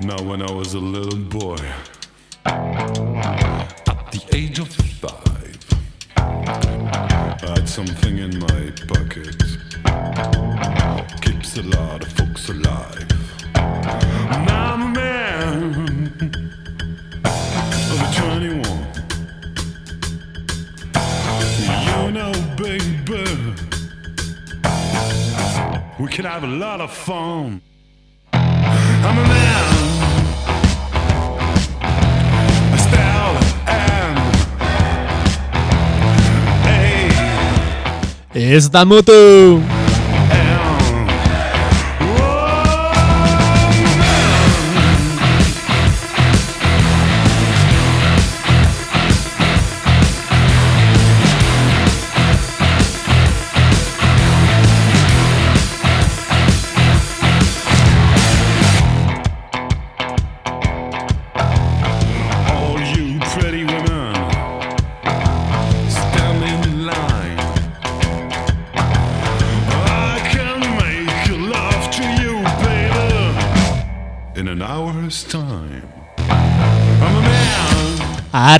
Now, when I was a little boy, at the age of five, I had something in my pocket. Keeps a lot of folks alive. Now can have a lot of fun. I'm a man. A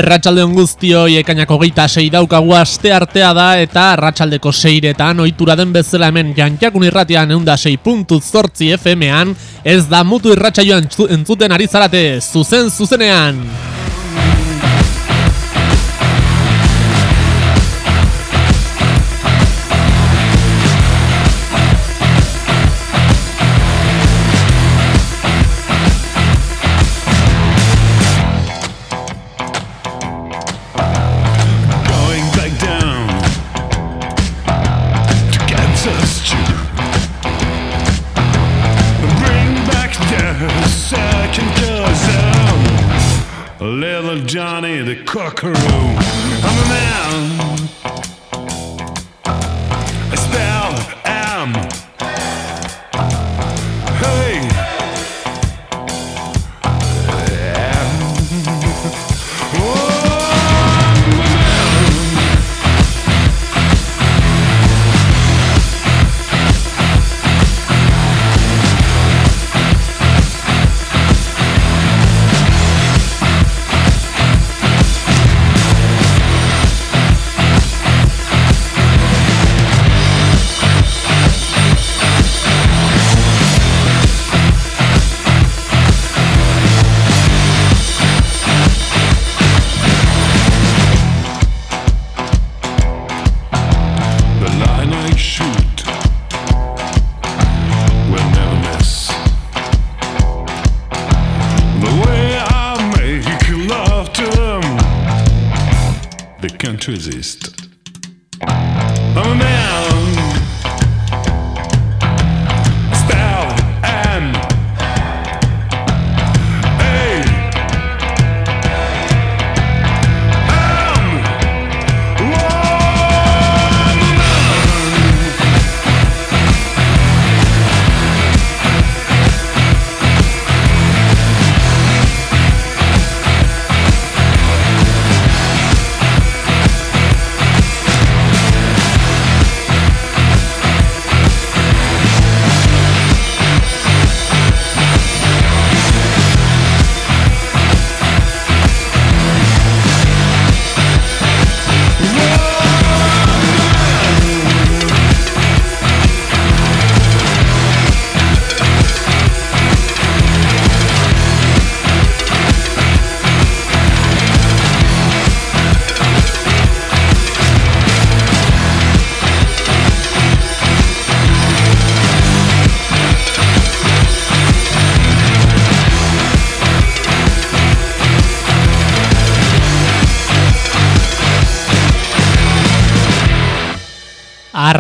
Arratxaldeon guztioi ekainako geita sei daukagu aste artea da eta arratsaldeko seiretan ohitura den bezala hemen jantzakun irratian eunda sei puntu zortzi FM-an ez da mutu irratsaioan tzu- entzuten ari zarate zuzen zuzenean. Buckaroo.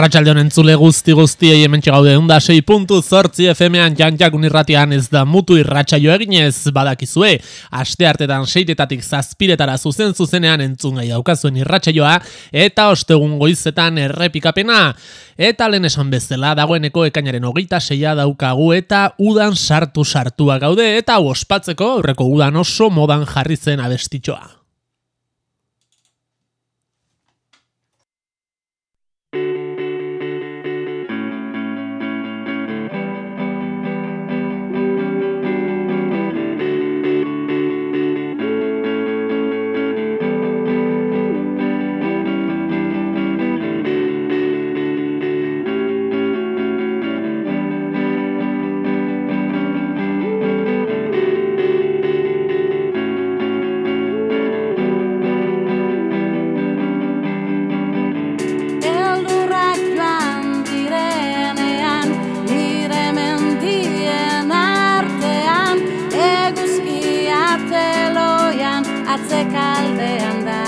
Arratxalde honen zule guzti guztiei hemen gaude eunda sei puntu FM-an jantzakun irratian ez da mutu irratsaio eginez badakizue. Aste hartetan seitetatik zazpiretara zuzen zuzenean entzun gai daukazuen irratsaioa eta ostegun goizetan errepikapena. Eta lehen esan bezala dagoeneko ekainaren hogeita seia daukagu eta udan sartu sartua gaude eta ospatzeko aurreko udan oso modan jarri zen abestitxoa. atzekaldean da.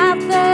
Atzekaldean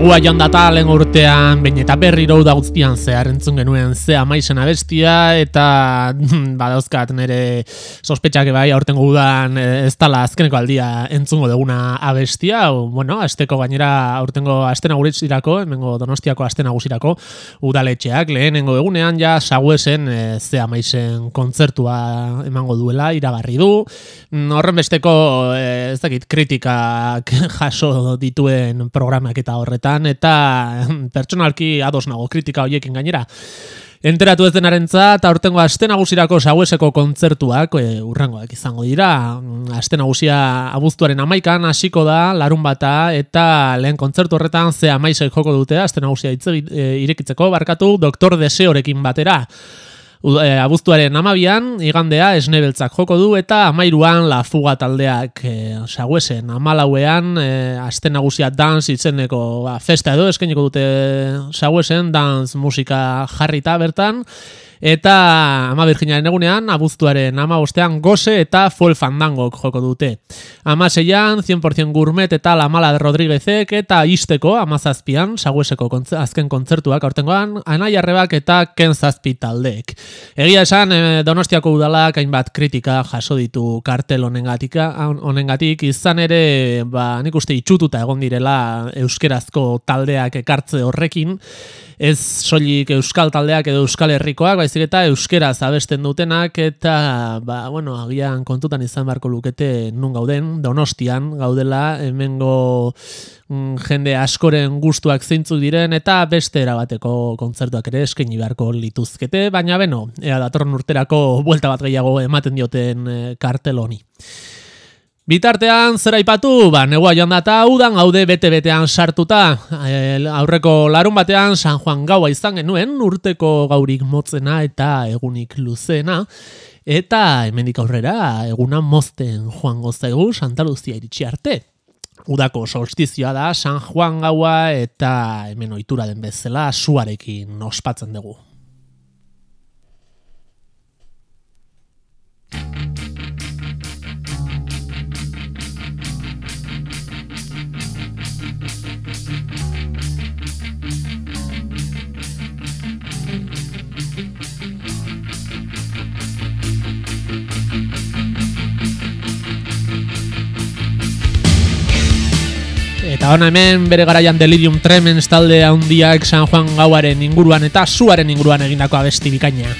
Negua joan data lehen urtean, bain eta berriro da guztian zehar entzun genuen ze amaisen abestia, eta badauzkat nire sospetxak bai aurten gudan eh, ez tala azkeneko aldia entzungo duguna abestia, o, bueno, asteko gainera aurtengo aste nagusitzirako, hemengo donostiako aste nagusirako udaletxeak, lehenengo egunean ja saguesen e, ze amaisen kontzertua emango duela, iragarri du, mm, horren besteko e, ez dakit kritikak jaso dituen programak eta horretan, eta pertsonalki ados nago kritika horiekin gainera. Enteratu ez denaren eta aurtengo aste nagusirako saueseko kontzertuak e, urrangoak izango dira. Aste nagusia abuztuaren amaikan hasiko da, larun bata, eta lehen kontzertu horretan ze amaisek joko dute, aste nagusia itze, e, irekitzeko, barkatu, doktor deseorekin batera. E, abuztuaren amabian, igandea esnebeltzak joko du eta amairuan la fuga taldeak e, saguesen amalauean e, aste nagusia dans itzeneko ba, festa edo eskainiko dute saguesen dans musika jarrita bertan Eta ama virginaren egunean, abuztuaren ama ostean goze eta fuel fandangok joko dute. Ama seian, 100% gourmet eta la mala de Rodríguezek eta isteko ama zazpian, sagueseko kontze, azken kontzertuak aurtengoan, anai arrebak eta ken zazpi taldeek. Egia esan, eh, donostiako udalak hainbat kritika jaso ditu kartel honengatik, honengatik izan ere, ba, nik uste itxututa egon direla euskerazko taldeak ekartze horrekin, ez soilik euskal taldeak edo euskal herrikoak, baizik eta euskera zabesten dutenak, eta, ba, bueno, agian kontutan izan beharko lukete nun gauden, donostian gaudela, hemengo mm, jende askoren gustuak zeintzuk diren, eta beste erabateko kontzertuak ere eskaini beharko lituzkete, baina beno, ea datorren urterako buelta bat gehiago ematen dioten e, kartel honi. Bitartean, zer aipatu, ba, negua joan data, udan gaude bete-betean sartuta. aurreko larun batean, San Juan gaua izan genuen, urteko gaurik motzena eta egunik luzena. Eta hemendik aurrera, eguna mozten Juan Gozaigu, Santa Luzia iritsi arte. Udako solstizioa da, San Juan gaua eta hemen oitura den bezala, suarekin ospatzen dugu. Eta hona hemen bere garaian Delirium Tremens talde handiak San Juan Gauaren inguruan eta suaren inguruan egindako abesti bikaina.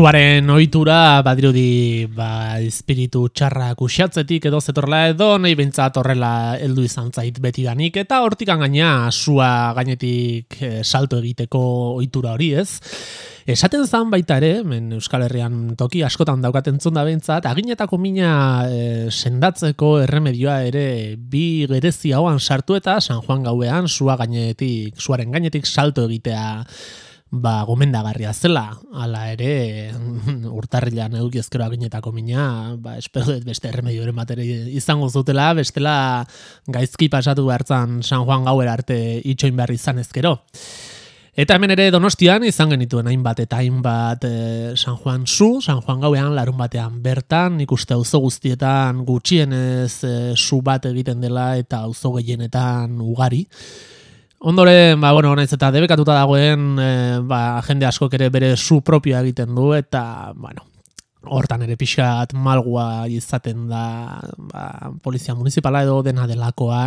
Suaren ohitura badirudi ba espiritu txarra kuxatzetik edo zetorla edo nahi bentsat horrela heldu izan zait beti danik eta hortikan gaina sua gainetik eh, salto egiteko ohitura hori, ez? Esaten zan baita ere, men Euskal Herrian toki askotan daukaten da bentsat, aginetako mina eh, sendatzeko erremedioa ere bi gerezi hauan sartu eta San Juan gauean sua gainetik, suaren gainetik salto egitea ba, gomendagarria zela, ala ere urtarrilan eduki ezkero aginetako mina, ba, espero dut beste erremedioren bateri izango zutela, bestela gaizki pasatu behartzan San Juan gauer arte itxoin behar izan ezkero. Eta hemen ere donostian izan genituen hainbat eta hainbat e, San Juan zu, San Juan gauean larun batean bertan, ikuste auzo guztietan gutxienez e, su bat egiten dela eta auzo gehienetan ugari. Ondoren, ba, bueno, naiz eta debekatuta dagoen, e, ba, jende askok ere bere su propioa egiten du, eta, bueno, hortan ere pixat malgua izaten da ba, polizia municipala edo dena delakoa,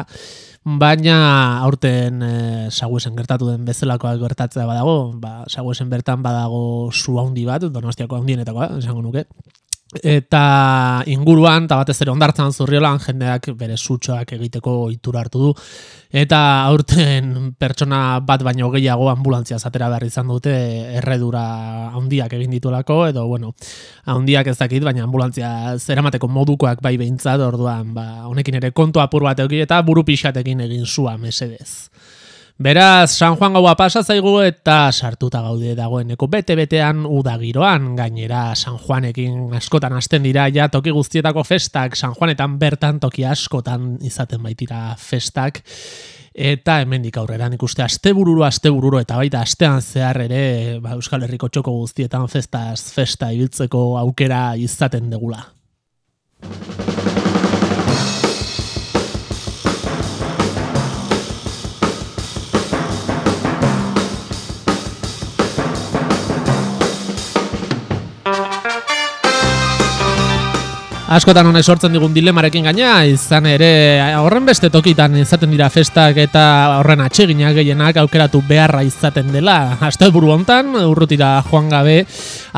baina aurten e, saguesen gertatu den bezalakoa gertatzea badago, ba, saguesen bertan badago su handi bat, donostiako handienetakoa, esango nuke, eta inguruan eta batez ere ondartzan zurriolan jendeak bere sutxoak egiteko ohitura hartu du. Eta aurten pertsona bat baino gehiago ambulantzia zatera behar izan dute erredura handiak egin dituelako edo bueno handiak ez dakit baina ambulantzia zeramateko modukoak bai behintzat orduan ba honekin ere kontu apur bat eta buru pixatekin egin zua mesedez Beraz, San Juan gaua pasa zaigu eta sartuta gaude dagoeneko bete-betean udagiroan, gainera San Juanekin askotan hasten dira ja toki guztietako festak, San Juanetan bertan toki askotan izaten baitira festak, eta hemendik aurrera ikuste astebururu astebururu eta baita astean zehar ere ba, Euskal Herriko txoko guztietan festaz festa ibiltzeko aukera izaten degula. Askotan honek sortzen digun dilemarekin gaina, izan ere horren beste tokitan izaten dira festak eta horren atseginak gehienak aukeratu beharra izaten dela. Aste buru hontan, urrutira joan gabe,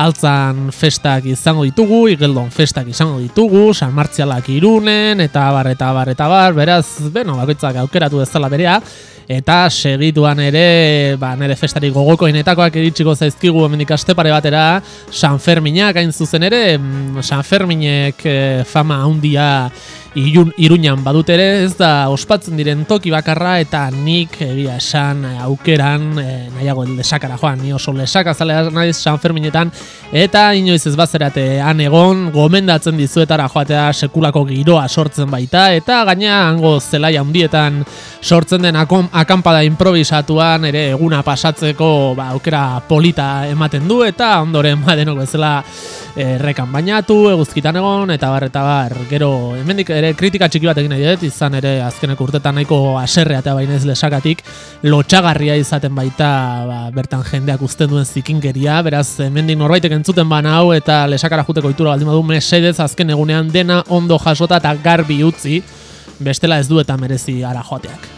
altzan festak izango ditugu, igeldon festak izango ditugu, San Martzialak irunen, eta bar, eta bar, eta bar, beraz, beno, bakoitzak aukeratu dezala berea, eta segituan ere ba, nire festarik gogokoinetakoak iritsiko zaizkigu hemendik aste pare batera San Ferminak hain zuzen ere mm, San Ferminek eh, fama handia irun, iruñan badut ere ez da ospatzen diren toki bakarra eta nik egia esan eh, aukeran e, nahiago lesakara joan. Ni oso lesaka zalea naiz San Ferminetan eta inoiz ez bazerate han egon gomendatzen dizuetara joatea sekulako giroa sortzen baita eta gaina hango zelaia handietan sortzen den akom, akampada improvisatuan ere eguna pasatzeko ba, aukera polita ematen du eta ondoren badenok bezala errekan bainatu, eguzkitan egon, eta bar, eta bar, gero, hemendik ere kritika txiki bat egin nahi dut, izan ere azkenek urtetan nahiko aserrea eta bainez lesakatik, lotxagarria izaten baita ba, bertan jendeak uzten duen zikinkeria, beraz, hemendik norbaitek entzuten bana hau, eta lesakara juteko itura baldin badu, mesedez azken egunean dena ondo jasota eta garbi utzi, bestela ez du eta merezi ara joateak.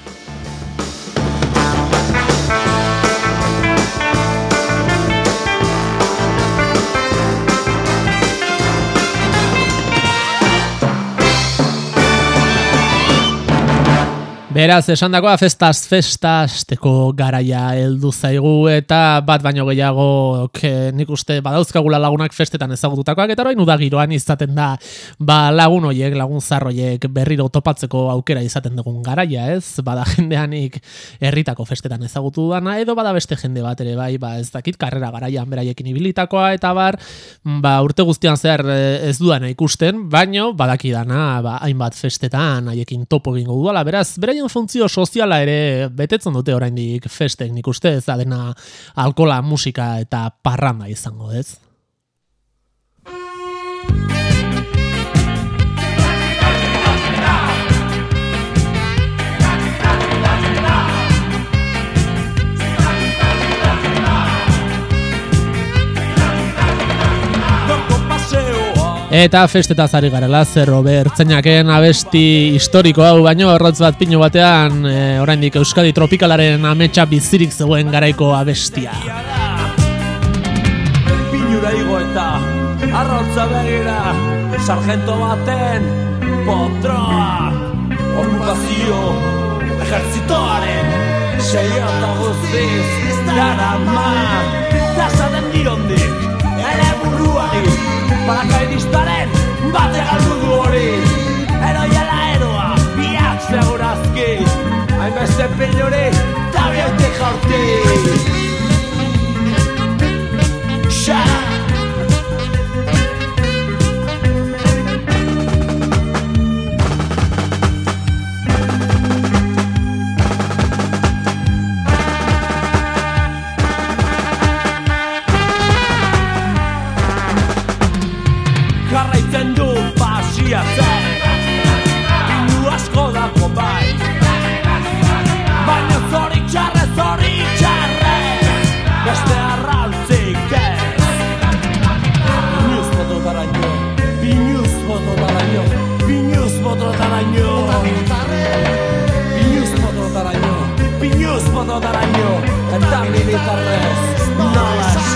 Beraz, esan dagoa, festaz, festaz, teko garaia heldu zaigu, eta bat baino gehiago, ke, nik uste, badauzkagula lagunak festetan ezagututakoak, eta orain udagiroan izaten da, ba, lagun hoiek, lagun zarroiek berriro topatzeko aukera izaten dugun garaia, ez? Bada jendeanik herritako festetan ezagutu dana, edo bada beste jende bat ere, bai, ba, ez dakit, karrera garaian beraiekin ibilitakoa, eta bar, ba, urte guztian zehar eh, ez duana ikusten, baino, badakidana, ba, hainbat festetan, haiekin topo gingo duala, beraz, beraien funtzio soziala ere betetzen dute oraindik festek nik uste ez adena alkola, musika eta parranda izango ez. Eta festeta zari garela, zer ertzeinaken abesti historiko hau, baino errotz bat pino batean, e, oraindik Euskadi Tropikalaren ametsa bizirik zegoen garaiko abestia. Pinura igoen eta arrautza begira sargento baten potroa okupazio ejertzitoaren seio eta guztiz dara parakaidistaren bate galdu du hori. Eroiela eroa biak segurazki hainbeste piluri tabiaute jaurti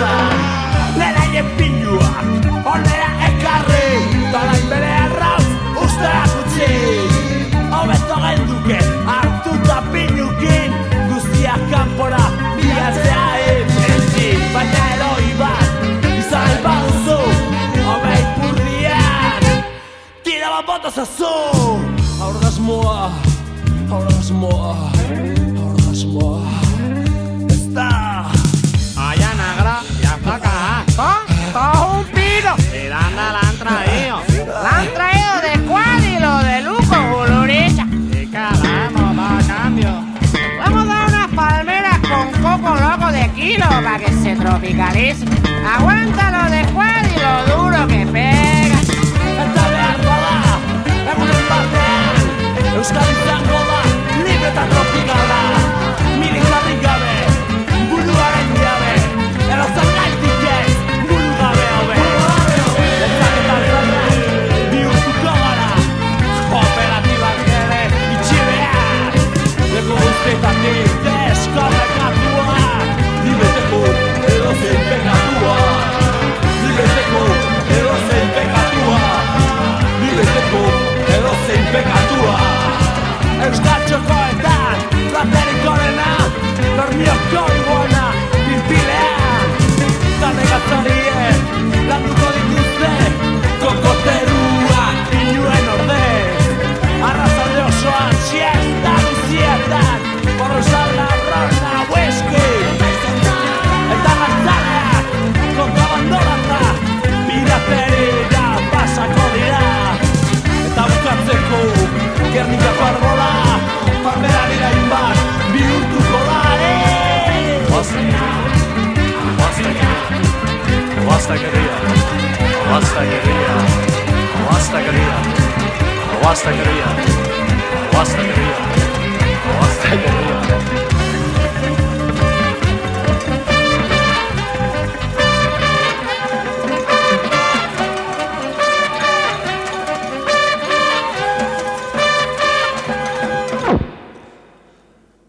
gauza Nereie pinua Onera ekarri Talain bere arroz Usteak utzi Obeto genduke Artuta pinukin Guztia kanpora Biatzea ebenzi Baina eroi bat Izan elbauzu Obeit burdian Tira bat bota zazu. Aurdasmoa Aurdasmoa tropicales. Aguántalo de Juan y lo duro que pega. Eta beharkoa da, egunen batean, Euskadi libre eta tropikala. eustatxoko eta to gorena Dormioko iguana, that it got now dormia toy Guerrilla, Wasta Guerrilla, Wasta Guerrilla, Wasta Guerrilla, Wasta Guerrilla, Wasta Guerrilla.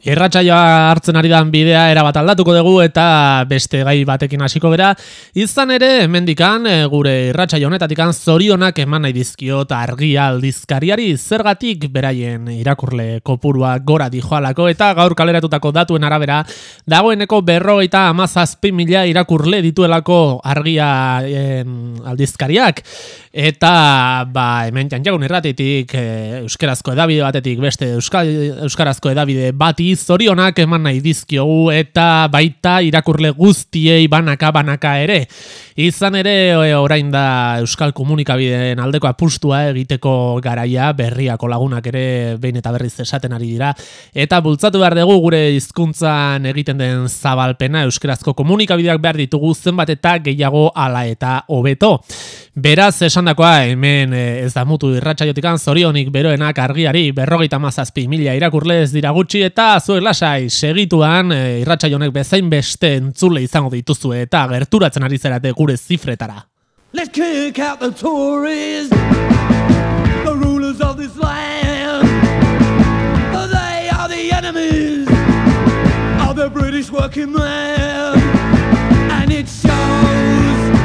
Irratsaioa hartzen ari dan bidea erabat aldatuko dugu eta beste gai batekin hasiko gera. Izan ere, hemendikan eh, gure irratsaio honetatikan zorionak eman nahi dizkio eta argia aldizkariari zergatik beraien irakurle kopurua gora dijoalako eta gaur kaleratutako datuen arabera dagoeneko berrogeita amazazpi mila irakurle dituelako argia aldizkariak. Eta ba, hemen jantjagun irratitik e, euskarazko edabide batetik beste euskal, euskarazko edabide bati zorionak eman nahi dizkiogu eta baita irakurle guztiei banaka banaka ere. Izan ere e, orain da euskal komunikabideen aldeko apustua egiteko garaia berriako lagunak ere behin eta berriz esaten ari dira. Eta bultzatu behar dugu gure hizkuntzan egiten den zabalpena euskarazko komunikabideak behar ditugu zenbat eta gehiago ala eta hobeto. Beraz, esandakoa hemen eh, ez da mutu irratsaiotikan zorionik beroenak argiari berrogeita mazazpi mila irakurle ez dira gutxi eta zuek lasai segituan e, irratsaionek bezain beste entzule izango dituzue eta gerturatzen ari zerate gure zifretara. Let's kick out the tourists, the rulers of this land. They are the enemies of the British working man. And it shows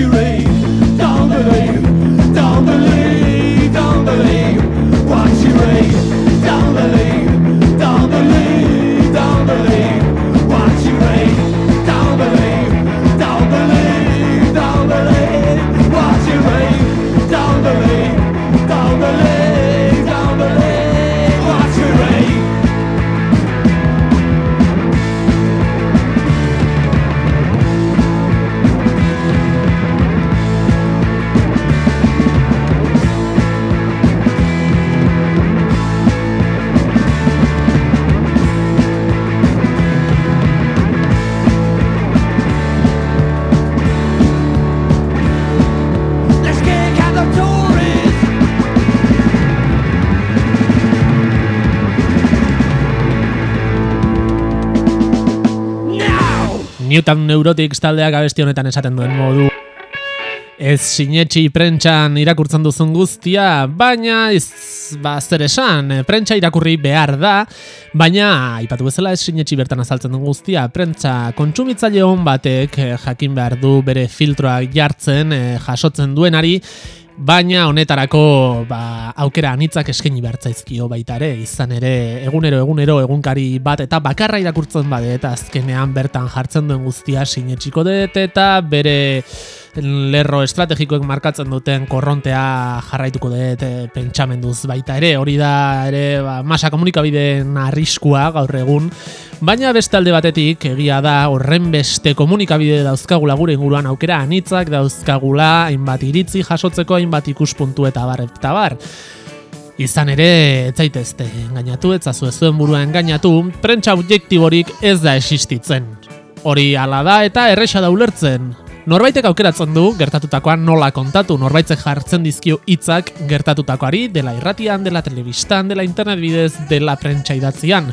you raise Newton Neurotics taldeak abesti honetan esaten duen modu. Ez sinetxi prentxan irakurtzen duzun guztia, baina ez ba, zer esan, eh, prentxa irakurri behar da, baina aipatu bezala ez sinetxi bertan azaltzen duen guztia, prentxa kontsumitzaile hon batek eh, jakin behar du bere filtroak jartzen, eh, jasotzen duenari, Baina honetarako ba, aukera anitzak eskaini bertzaizkio baita ere, izan ere egunero egunero egunkari bat eta bakarra irakurtzen bade eta azkenean bertan jartzen duen guztia sinetxiko dut eta bere lerro estrategikoek markatzen duten korrontea jarraituko dut eh, pentsamenduz baita ere, hori da ere ba, masa komunikabideen arriskua gaur egun, baina beste alde batetik egia da horren beste komunikabide dauzkagula gure inguruan aukera anitzak dauzkagula hainbat iritzi jasotzeko hainbat ikuspuntu eta bar eta bar. Izan ere, ez zaitezte engainatu, ez zazu zuen burua engainatu, prentsa objektiborik ez da existitzen. Hori hala da eta erresa da ulertzen. Norbaitek aukeratzen du gertatutakoa nola kontatu, norbaitek jartzen dizkio hitzak gertatutakoari, dela irratian, dela telebistan, dela internet bidez, dela prentsa idatzian.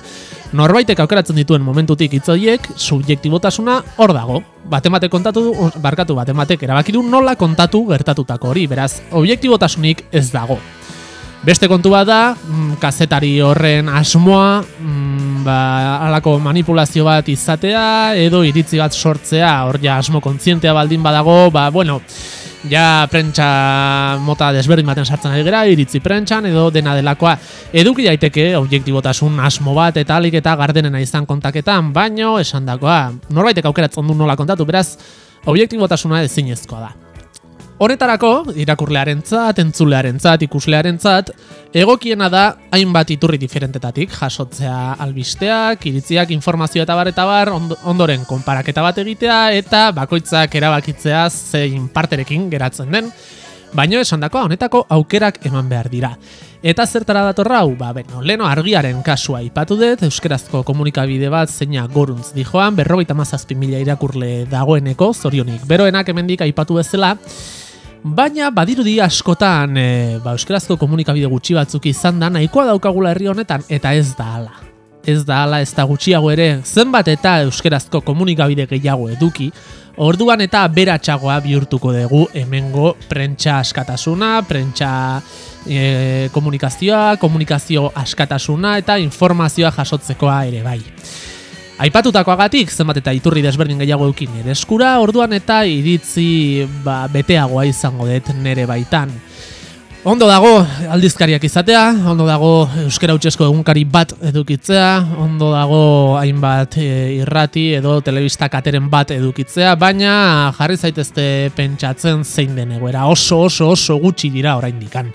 Norbaitek aukeratzen dituen momentutik hitz horiek, subjektibotasuna hor dago. Batematek kontatu du, barkatu batematek erabaki du nola kontatu gertatutako hori, beraz, objektibotasunik ez dago. Beste kontu bat da, mm, kazetari horren asmoa, mm, ba, alako manipulazio bat izatea, edo iritzi bat sortzea, hor ja asmo kontzientea baldin badago, ba, bueno, ja prentsa mota desberdin baten sartzen ari gera, iritzi prentsan edo dena delakoa eduki daiteke objektibotasun asmo bat eta alik eta gardenena izan kontaketan, baino esan dakoa, norbaitek aukeratzen du nola kontatu, beraz, objektibotasuna ezinezkoa da. Honetarako, irakurlearentzat, entzulearentzat, ikuslearentzat, egokiena da hainbat iturri diferentetatik. Jasotzea albisteak, iritziak, informazio eta bar eta bar, ondo- ondoren konparaketa bat egitea eta bakoitzak erabakitzea zein parterekin geratzen den, baino esandakoa honetako aukerak eman behar dira. Eta zertara dator hau, ba, beno, leno argiaren kasua ipatu dut, euskarazko komunikabide bat zeina goruntz dijoan, berrogeita mazazpi mila irakurle dagoeneko, zorionik, beroenak hemendik aipatu bezala, Baina badirudi askotan e, ba, euskarazko komunikabide gutxi batzuk izan da nahikoa daukagula herri honetan eta ez da hala. Ez da hala, ez da gutxiago ere, zenbat eta euskarazko komunikabide gehiago eduki, orduan eta beratxagoa bihurtuko dugu hemengo prentsa askatasuna, prentsa e, komunikazioa, komunikazio askatasuna eta informazioa jasotzekoa ere bai. Aipatutakoagatik zenbat eta iturri desberdin gehiago eukin nire eskura, orduan eta iritzi ba, beteagoa izango dut nere baitan. Ondo dago aldizkariak izatea, ondo dago euskara utxesko egunkari bat edukitzea, ondo dago hainbat e, irrati edo telebista kateren bat edukitzea, baina jarri zaitezte pentsatzen zein den egoera oso oso oso gutxi dira oraindikan.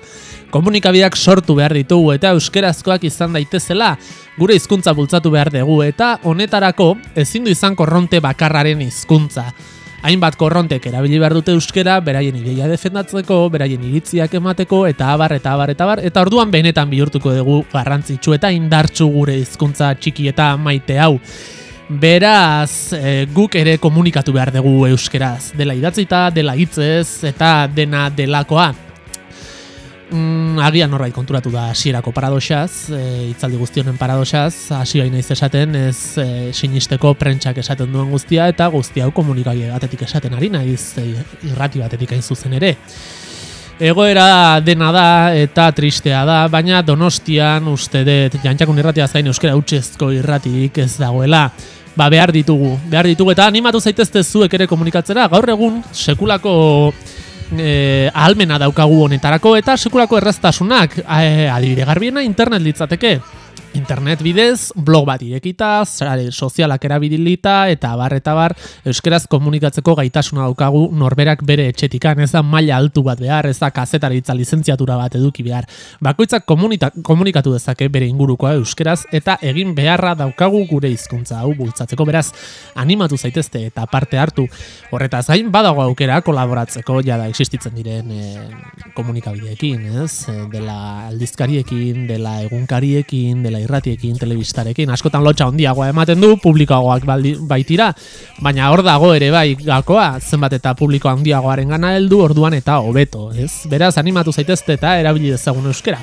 Komunikabideak sortu behar ditugu eta euskerazkoak izan daitezela, gure hizkuntza bultzatu behar dugu eta honetarako ezin du izan korronte bakarraren hizkuntza. Hainbat korrontek erabili behar dute euskera, beraien ideia defendatzeko, beraien iritziak emateko, eta abar, eta abar, eta abar, eta orduan benetan bihurtuko dugu garrantzitsu eta indartsu gure hizkuntza txiki eta maite hau. Beraz, e, guk ere komunikatu behar dugu euskeraz, dela idatzita, dela hitzez, eta dena delakoa. Mm, agian norbait konturatu da hasierako paradoxaz, e, itzaldi guztionen paradoxaz, hasi bai naiz esaten, ez e, sinisteko prentsak esaten duen guztia, eta guzti hau komunikaide batetik esaten ari naiz, e, irrati batetik hain zuzen ere. Egoera dena da eta tristea da, baina donostian uste dut, jantxakun irratia zain euskera utxezko irratirik ez dagoela. Ba, behar ditugu, behar ditugu, eta animatu zaitezte zuek ere komunikatzera, gaur egun sekulako e, ahalmena daukagu honetarako eta sekulako erraztasunak e, adibide garbiena internet litzateke internet bidez, blog bat irekita, sare sozialak erabilita eta bar eta bar euskeraz komunikatzeko gaitasuna daukagu norberak bere etxetikan, ez da maila altu bat behar, ez da kazetaritza lizentziatura bat eduki behar. Bakoitzak komunikatu dezake bere ingurukoa euskeraz eta egin beharra daukagu gure hizkuntza hau bultzatzeko beraz animatu zaitezte eta parte hartu. Horretaz gain badago aukera kolaboratzeko jada existitzen diren e, komunikabideekin, ez? E, dela aldizkariekin, dela egunkariekin, dela irratiekin, telebistarekin, askotan lotxa handiagoa ematen du, publikoagoak baitira, baina hor dago ere bai gakoa, zenbat eta publiko handiagoaren gana heldu orduan eta hobeto, ez? Beraz, animatu zaitezte eta erabili dezagun euskera.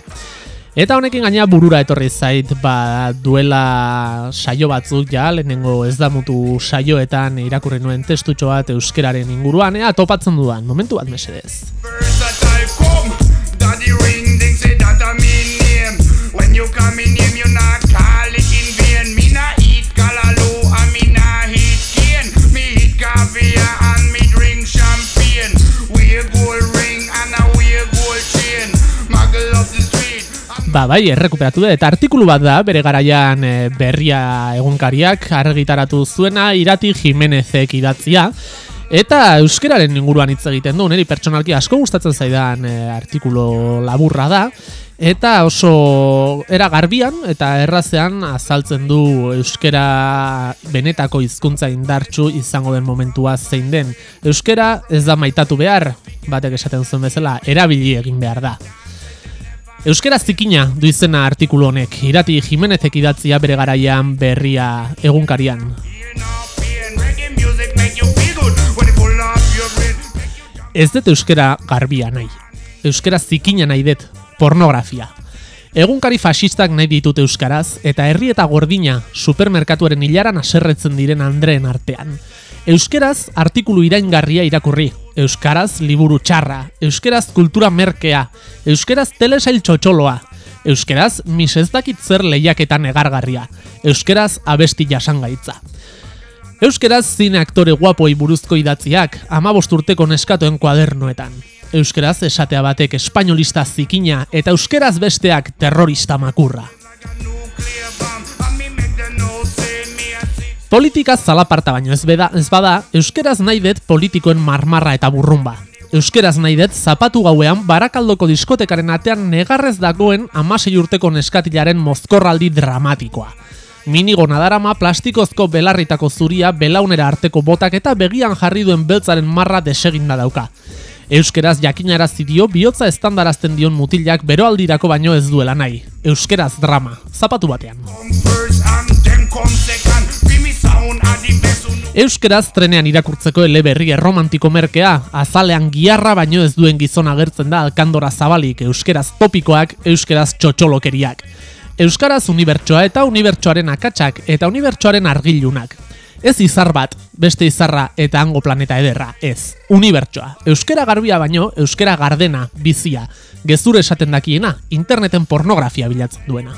Eta honekin gaina burura etorri zait, ba, duela saio batzuk ja, lehenengo ez da mutu saioetan irakurri nuen testutxo bat euskeraren inguruan, ea topatzen dudan, momentu bat mesedez. Ba, bai, errekuperatu dut, eta artikulu bat da, bere garaian e, berria egunkariak argitaratu zuena, irati Jimenezek idatzia, eta euskeraren inguruan hitz egiten du, niri pertsonalki asko gustatzen zaidan e, artikulu laburra da, eta oso era garbian eta errazean azaltzen du euskera benetako hizkuntza indartsu izango den momentua zein den. Euskera ez da maitatu behar, batek esaten zuen bezala, erabili egin behar da. Euskera zikina du izena artikulu honek, irati Jimenezek idatzia bere garaian berria egunkarian. Ez dut euskera garbia nahi. Euskera zikina nahi dut, pornografia. Egunkari fasistak nahi ditut euskaraz, eta herri eta gordina supermerkatuaren hilaran aserretzen diren andreen artean. Euskeraz artikulu iraingarria irakurri, euskaraz liburu txarra, euskaraz kultura merkea, euskaraz telesail txotxoloa, euskeraz mis ez dakit zer lehiaketan egargarria, euskeraz abesti jasangaitza. Euskeraz zine aktore guapoi buruzko idatziak, amabost urteko neskatoen kuadernoetan. Euskeraz esatea batek espainolista zikina eta euskeraz besteak terrorista makurra. Politika zalaparta baino ez, beda, ez bada, euskeraz nahi dut politikoen marmarra eta burrumba. Euskeraz nahi dut zapatu gauean barakaldoko diskotekaren atean negarrez dagoen amasei urteko neskatilaren mozkorraldi dramatikoa. Minigo nadarama plastikozko belarritako zuria belaunera arteko botak eta begian jarri duen beltzaren marra deseginda dauka. Euskeraz jakinarazi dio bihotza estandarazten dion mutilak beroaldirako baino ez duela nahi. Euskeraz drama, zapatu batean. Euskeraz trenean irakurtzeko eleberri erromantiko merkea, azalean giarra baino ez duen gizon agertzen da alkandora zabalik, euskeraz topikoak, euskeraz txotxolokeriak. Euskaraz unibertsoa eta unibertsoaren akatsak eta unibertsoaren argilunak. Ez izar bat, beste izarra eta hango planeta ederra, ez. Unibertsoa. Euskera garbia baino, euskera gardena, bizia. Gezur esaten dakiena, interneten pornografia bilatzen duena.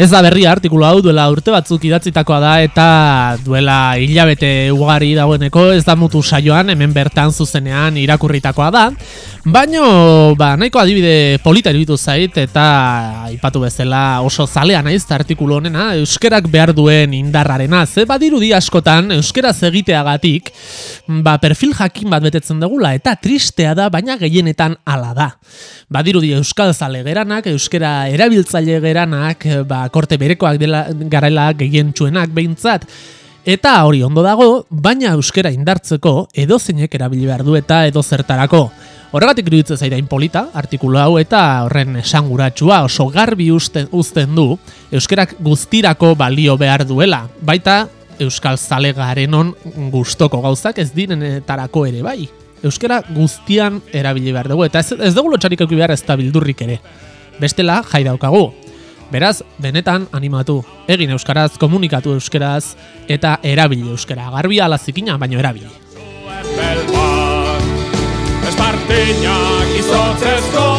Ez da berria artikulu hau duela urte batzuk idatzitakoa da eta duela hilabete ugari dagoeneko ez da mutu saioan hemen bertan zuzenean irakurritakoa da. Baino, ba, nahiko adibide polita iruditu zait eta aipatu bezala oso zalea naiz artikulu honena, euskerak behar duen indarrarena. Ze badirudi askotan euskeraz egiteagatik, ba, perfil jakin bat betetzen dugula eta tristea da, baina gehienetan hala da. Badirudi euskal zale geranak, euskera erabiltzaile geranak, ba, korte berekoak dela garela gehientsuenak behintzat, Eta hori ondo dago, baina euskera indartzeko edozeinek erabili behar du eta edo zertarako. Horregatik iruditzen zaidain polita, artikulu hau eta horren esanguratsua oso garbi uzten, uzten du euskerak guztirako balio behar duela. Baita euskal zale garenon gustoko gauzak ez direnetarako ere bai. Euskera guztian erabili behar dugu eta ez, ez dugu lotxarik behar ez da bildurrik ere. Bestela jai daukagu. Beraz, benetan animatu, egin euskaraz, komunikatu euskeraz eta erabili euskera. Garbi alazikina, baino erabili. Espartinak izotzezko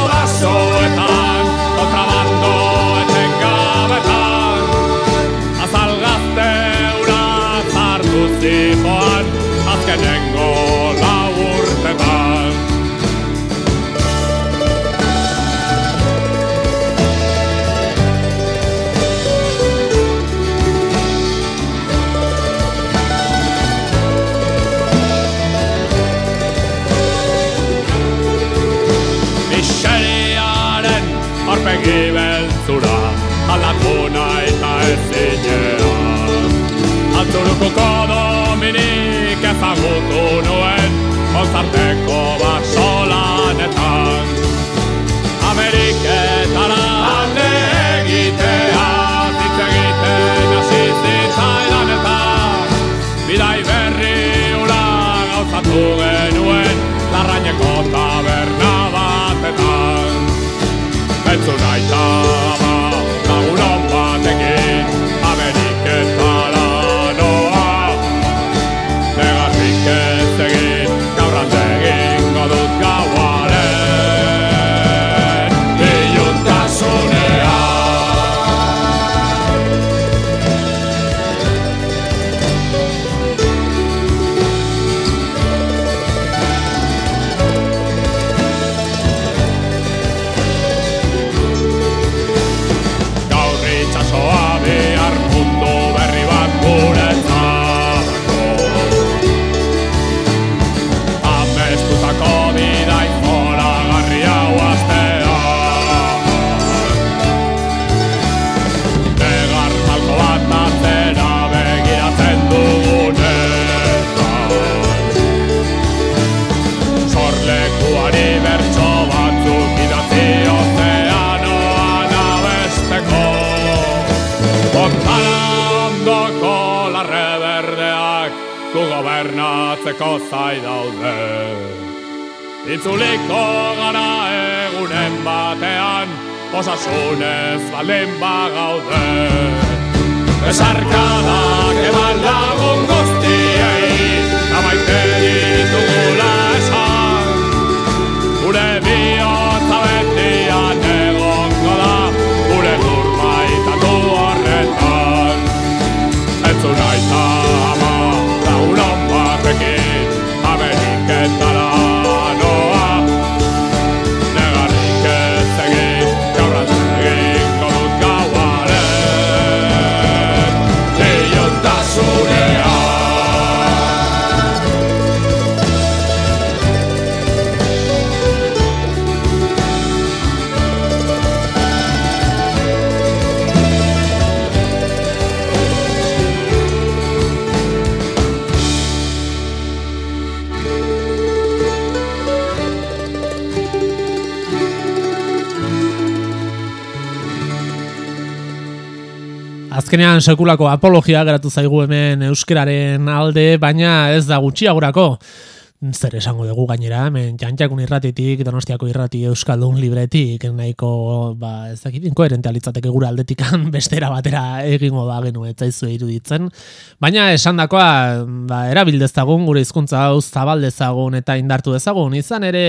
Altzuruko kodominik ezagutu nuen Konzarteko basolanetan Ameriketara alde egitea Zitz egiten hasi zitzaidan eta Bidai berri ura gauzatu genuen Larraineko Azkenean sekulako apologia geratu zaigu hemen euskeraren alde, baina ez da gutxiagurako. Zer esango dugu gainera, hemen jantxakun irratitik, donostiako irrati euskaldun libretik, nahiko, ba, ez dakit, inkoherente alitzateke gure aldetikan bestera batera egingo da genu, ez zaizu iruditzen. Baina esandakoa, ba, erabil dezagun, gure hizkuntza hau zabal dezagun eta indartu dezagun, izan ere,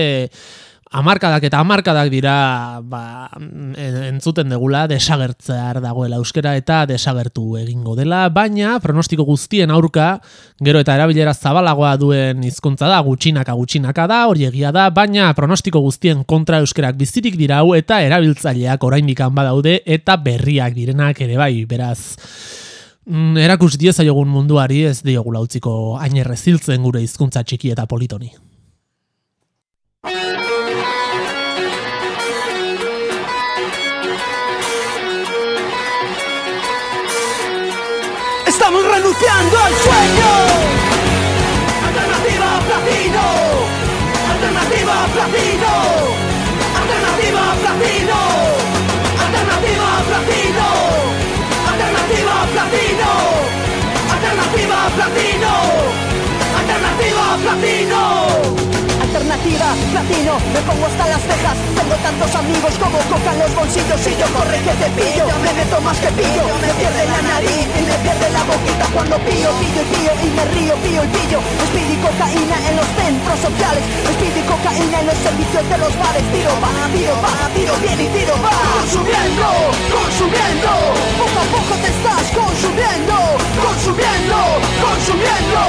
amarkadak eta amarkadak dira ba, en- entzuten degula desagertzear dagoela euskera eta desagertu egingo dela, baina pronostiko guztien aurka gero eta erabilera zabalagoa duen hizkuntza da, gutxinaka gutxinaka da, hori egia da, baina pronostiko guztien kontra euskerak bizirik dira hau eta erabiltzaileak oraindikan badaude eta berriak direnak ere bai, beraz mm, erakus diezaiogun munduari ez diogula utziko hain erreziltzen gure hizkuntza txiki eta politoni. Estamos renunciando al sueño. Alternativa platino. Alternativa platino. Alternativa platino. Alternativa platino. Alternativa platino. Alternativa platino. Alternativa platino. Platino, me pongo hasta las cejas. Tengo tantos amigos como coca en los bolsillos. Y yo corre que te pillo, me meto más que pillo. Me pierde la nariz y me pierde la boquita Cuando pillo, pillo y pillo y me río, pillo y pillo. Speed y cocaína en los centros sociales. Speed cocaína en los servicios de los bares. Tiro va, tiro va, tiro bien y tiro va Consumiendo, consumiendo. Poco a poco te estás consumiendo. Consumiendo, consumiendo.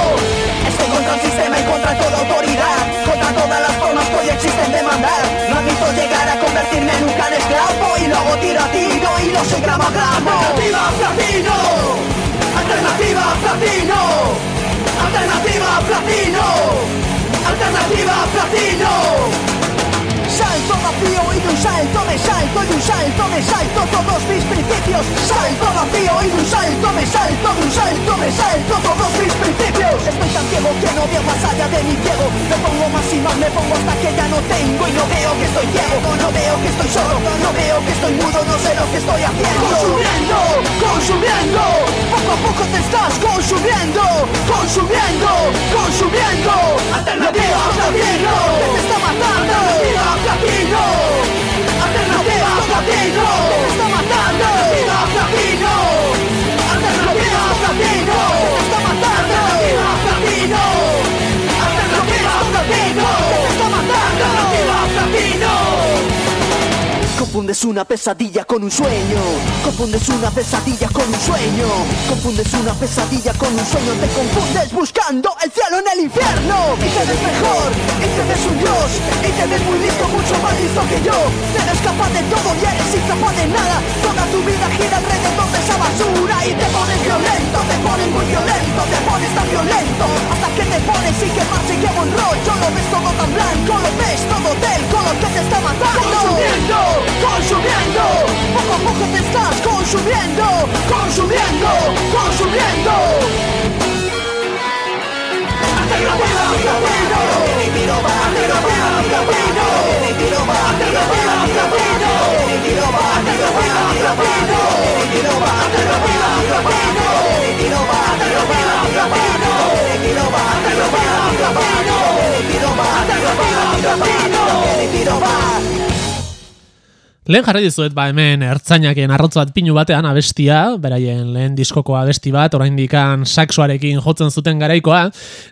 Estoy contra el sistema y contra toda autoridad Contra todas las formas que hoy existen de mandar. No admito llegar a convertirme en un can esclavo Y luego tiro a tiro y no soy gramo a gramo. Alternativa platino. Alternativa platino. Alternativa platino. Alternativa platino Salto vacío y de un salto me salto y de un salto me salto todos mis principios. Salto vacío y de un salto me salto de un salto me salto todos mis principios. Estoy tan ciego que no veo más allá de mi ciego. Me pongo más y más, me pongo hasta que ya no tengo Y no veo que estoy ciego, no veo que estoy solo No veo que estoy mudo, no sé lo que estoy haciendo. Consumiendo, consumiendo. Poco a poco te estás consumiendo Consumiendo, consumiendo. Alternativa Que te está matando. Alternativa Alternativa latino, alternativa latino, matando. Confundes una pesadilla con un sueño. Confundes una pesadilla con un sueño. Confundes una pesadilla con un sueño. Te confundes buscando el cielo en el infierno. Y te mejor, y te ves un dios Y te muy listo, mucho más listo que yo. Te eres capaz de todo y eres incapaz de nada. Toda tu vida gira alrededor de esa basura Y te pones violento, te pones muy violento Te pones tan violento hasta que te Capino! Vieni di Roma! Lehen jarri dizuet ba hemen ertzainaken arrotz bat pinu batean abestia, beraien lehen diskoko abesti bat, oraindikan saxoarekin jotzen zuten garaikoa,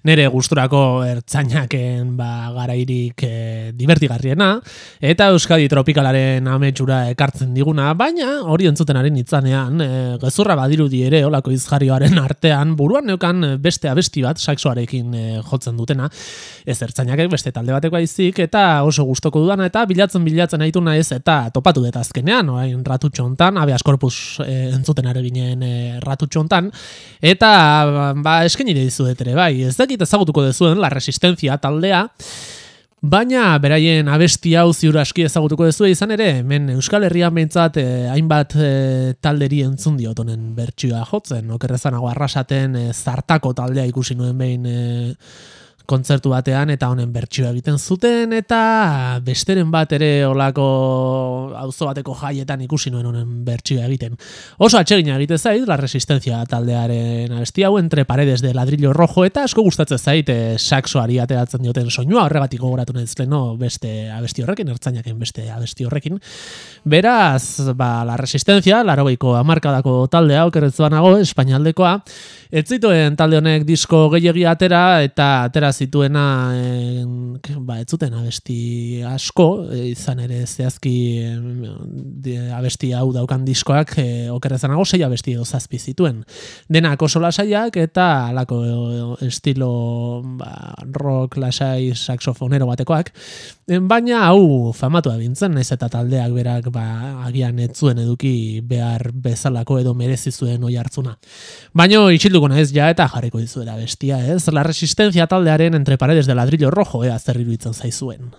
nere gusturako ertzainaken ba, garairik e, divertigarriena, eta Euskadi tropikalaren ametsura ekartzen diguna, baina hori entzutenaren itzanean, e, gezurra badirudi ere olako izjarioaren artean, buruan neukan beste abesti bat saxoarekin e, jotzen dutena, ez ertzainakek beste talde bateko aizik, eta oso gustoko dudana, eta bilatzen bilatzen aitu naiz, eta topatu dut azkenean, orain ratutxo hontan, habeas corpus e, entzuten ari ginen e, ratutxo hontan, eta ba, eskaini dizuet ere, bai, ez dakit ezagutuko dezuen, la resistencia taldea, Baina beraien abesti hau ziur aski ezagutuko duzu izan ere, hemen Euskal Herrian behintzat eh, hainbat eh, talderi entzun diot honen bertsioa jotzen, okerrezanago arrasaten eh, zartako taldea ikusi nuen behin eh, kontzertu batean eta honen bertsioa egiten zuten eta besteren bat ere olako auzo bateko jaietan ikusi nuen honen bertsioa egiten. Oso atsegina egite zait, la resistencia taldearen abesti hau entre paredes de ladrillo rojo eta asko gustatzen zait e, saxoari ateratzen dioten soinua horregatik gogoratu nahi leno beste abesti horrekin, ertzainaken beste abesti horrekin. Beraz, ba, la resistencia, larogeiko amarkadako taldea, okerretzuan nago, espainaldekoa, ez zituen talde honek disko gehiegi atera eta atera zituena eh, ba, ez zuten abesti asko, eh, izan ere zehazki eh, abesti hau daukan diskoak eh, okerrezanago sei abesti edo zazpi zituen. Denak oso lasaiak eta alako estilo ba, rock lasai saxofonero batekoak, baina hau famatu bintzen, ez eta taldeak berak ba, agian ez zuen eduki behar bezalako edo merezi zuen oi hartzuna. Baino itxilduko naiz ja eta jarriko dizuela bestia, ez? La resistencia taldearen entre paredes de ladrillo rojo, ea zer iruditzen zaizuen.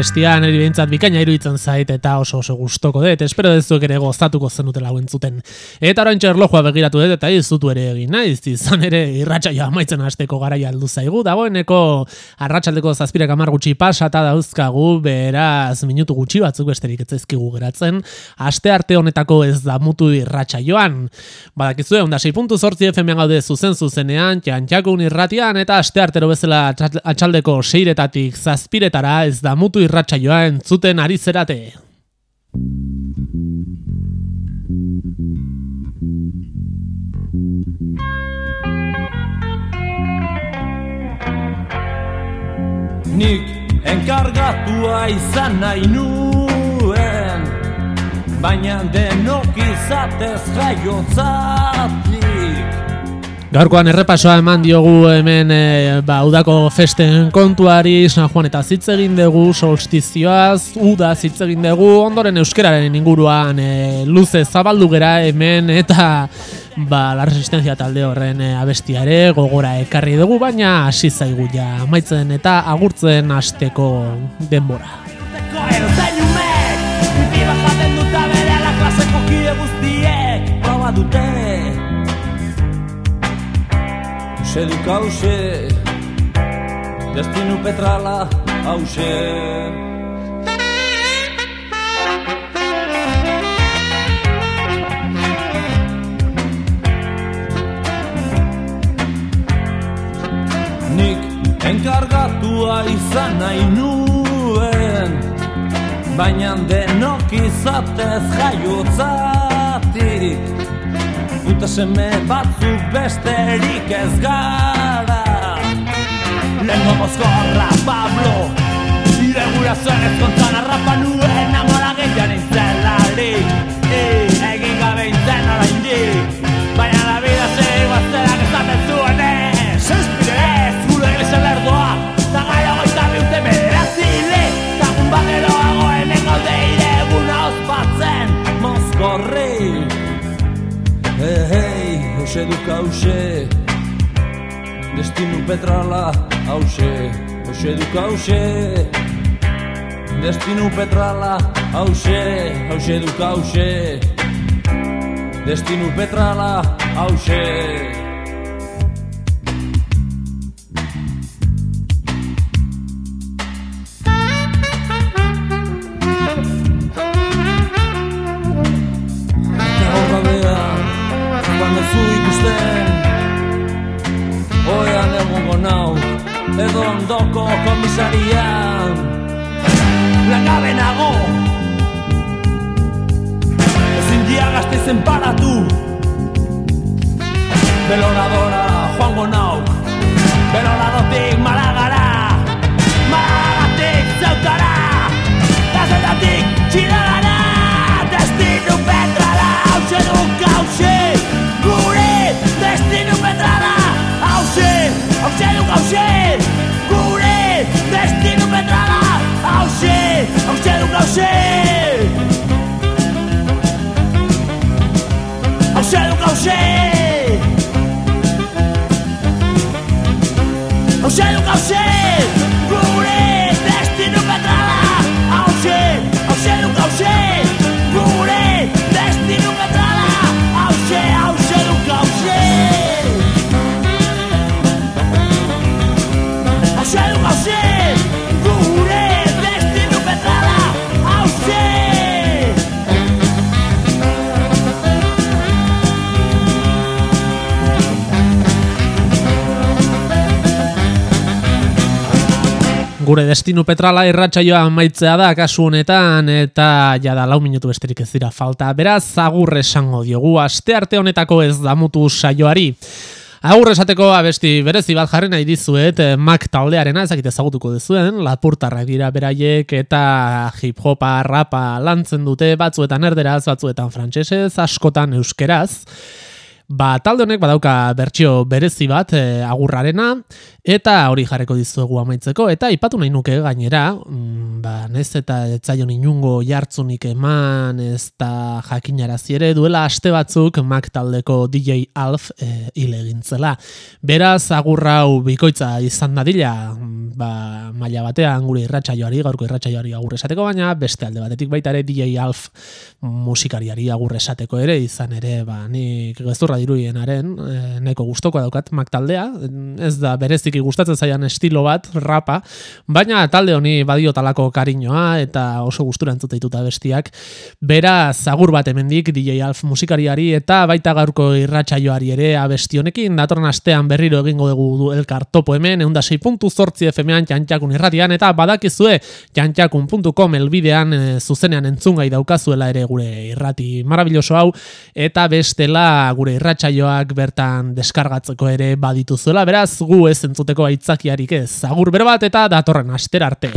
Abestia, niri behintzat bikaina iruditzen zait eta oso oso gustoko dut, espero dezuek ere gozatuko zenutela hauen zuten. Eta orain erlojua begiratu dut eta ez zutu ere egin, naiz, izan ere irratsaioa amaitzen hasteko garaia aldu zaigu, dagoeneko arratsaldeko zazpirek amar gutxi pasata dauzkagu, beraz minutu gutxi batzuk besterik ez zaizkigu geratzen, aste arte honetako ez da mutu irratsaioan. Badakizue, onda 6.zortzi FM gaude zuzen zuzenean, txantxakun irratian eta aste artero bezala atxal- atxaldeko seiretatik zazpiretara ez da mutu irratsaioa entzuten ari zerate. Nik enkargatua izan nahi nuen Baina denok izatez jaiotzatik Gaurkoan errepasoa eman diogu hemen e, ba, udako festen kontuari, San Juan eta hitz egin dugu, solstizioaz, uda hitz egin dugu, ondoren euskeraren inguruan e, luze zabaldu gera hemen eta ba, la resistencia talde horren e, abestiare gogora ekarri dugu, baina hasi zaigu ja amaitzen eta agurtzen hasteko denbora. Teko Seduk hause Destinu petrala hause Nik enkargatua izan nahi nuen Baina denok izatez jaiotzatik Puta seme batzuk besterik ez gara Lengo mozkorra Pablo. Ire gura zen ezkontzan arrapa nuen Amora gehian intzelarik eh, Egin gabe intzen oraindik. Baina la vida sego azerak esaten zuen hoxe duk hause Destinu petrala hause Hoxe duk hause Destinu petrala hause Hause duk hause Destinu petrala hause nau, edo ondoko komisarian Langabe nago. Ezin dia gazteizen paratu Beloradora joango nau Beloradotik maragara Auxilio, auxilio, gure destino pedrada Auxilio, auxilio, auxilio Auxilio, auxilio Auxilio, auxilio Gure destinu petrala irratsaioa amaitzea da kasu honetan eta jada lau minutu besterik ez dira falta. Beraz, agur esango diogu aste arte honetako ez damutu saioari. Agur esateko abesti berezi bat jarri nahi dizuet, eh, Mac taldearena, ezakit ezagutuko duzuen, lapurtarrak dira beraiek eta hip-hopa, rapa lantzen dute, batzuetan erderaz, batzuetan frantsesez, askotan euskeraz. Ba, talde honek badauka bertsio berezi bat e, agurrarena, eta hori jarreko dizuegu amaitzeko, eta ipatu nahi nuke gainera, mm, ba, nez eta etzaion inungo jartzunik eman, ez da jakinarazi ere, duela aste batzuk Mac taldeko DJ Alf e, hile egintzela. Beraz, agurra hau bikoitza izan dadila, mm, ba, maila batean gure irratsaioari, gaurko irratsaioari agur esateko, baina beste alde batetik baita ere DJ Alf musikariari agur esateko ere, izan ere, ba, nik gezurra diruienaren, e, nahiko gustoko daukat Mac taldea, ez da bereziki gustatzen zaian estilo bat, rapa, baina talde honi badio talako kariñoa eta oso gustura entzute dituta bestiak. Beraz, agur bat hemendik DJ Alf musikariari eta baita gaurko irratsaioari ere abesti honekin. Datorren astean berriro egingo dugu du elkar topo hemen, eunda 6.zortzi FM-an jantxakun irratian eta badakizue jantxakun.com elbidean e, zuzenean entzungai daukazuela ere gure irrati. Marabilloso hau eta bestela gure irratsaioak bertan deskargatzeko ere badituzuela, beraz gu ez entzuteko aitzakiarik ez. Agur bero eta datorren aster arte.